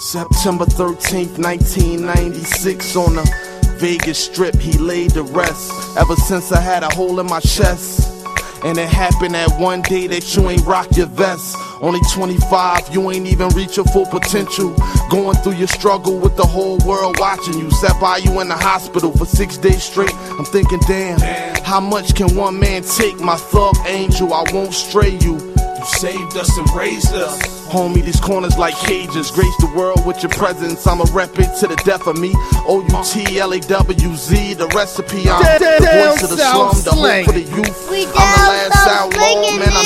September 13th, 1996, on the Vegas Strip, he laid to rest. Ever since I had a hole in my chest. And it happened that one day that you ain't rock your vest. Only 25, you ain't even reach your full potential. Going through your struggle with the whole world watching you. Sat by you in the hospital for six days straight. I'm thinking, damn, how much can one man take? My thug angel, I won't stray you. You saved us and raised us. Homie, these corners like cages. Grace the world with your presence. I'ma rep it to the death of me. O U T L A W Z, the recipe. I'm the voice of the slum, the hope for the youth. We I'm the last south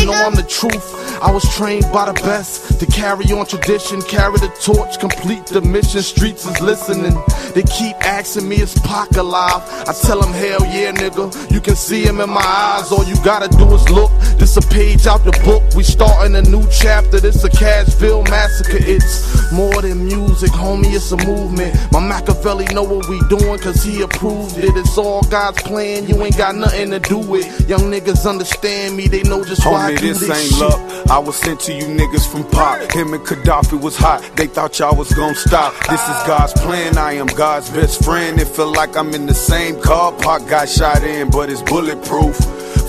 know. I'm the truth. I was trained by the best to carry on tradition, carry the torch, complete the mission. Streets is listening. They keep asking me, is Pac alive? I tell them, hell yeah, nigga. You can see him in my eyes. All you gotta do is look. This a page out the book. We starting a new chapter. This a Cashville massacre. It's more than music, homie. It's a movement. My Makaveli know what we doing, cause he approved it. It's all God's plan. You ain't got nothing to do with. Young niggas understand me. They know just why This ain't luck. I was sent to you niggas from Pop. Him and Kadafi was hot. They thought y'all was gonna stop. This is God's plan. I am God's best friend. It feel like I'm in the same car. Pac got shot in, but it's bulletproof.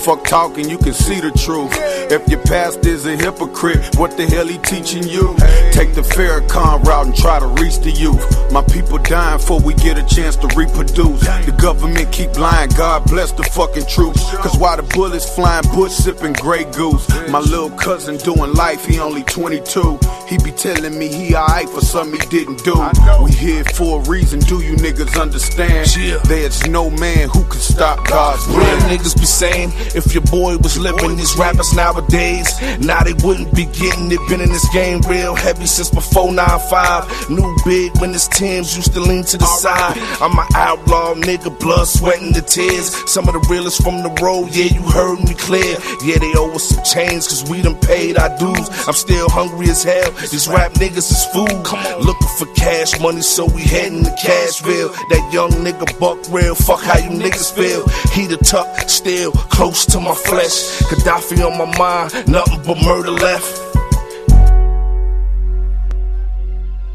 Fuck talking, you can see the truth. If your past is a hypocrite, what the hell he teaching you? Take the Farrakhan route and try to reach the youth. My people dying before we get a chance to reproduce. The government keep lying, God bless the fucking troops. Cause while the bullets flying, bush sipping Grey Goose. My little cousin doing life, he only 22. He be telling me he alright for something he didn't do. We here for a reason, do you niggas understand? There's no man who can stop God's Real plan. niggas be saying, if your boy was living these rappers nowadays, now they wouldn't be getting it. Been in this game real heavy since before 9-5. New big when it's Tim's, used to lean to the side. I'm an outlaw nigga, blood, sweat, and the tears. Some of the realest from the road, yeah, you heard me clear. Yeah, they owe us some change, cause we done paid our dues. I'm still hungry as hell, these rap niggas is food. Looking for cash money, so we heading to Cashville. That young nigga buck real, fuck how you niggas feel. He the tuck, still close to my flesh. Kadafi on my mind, nothing but murder left.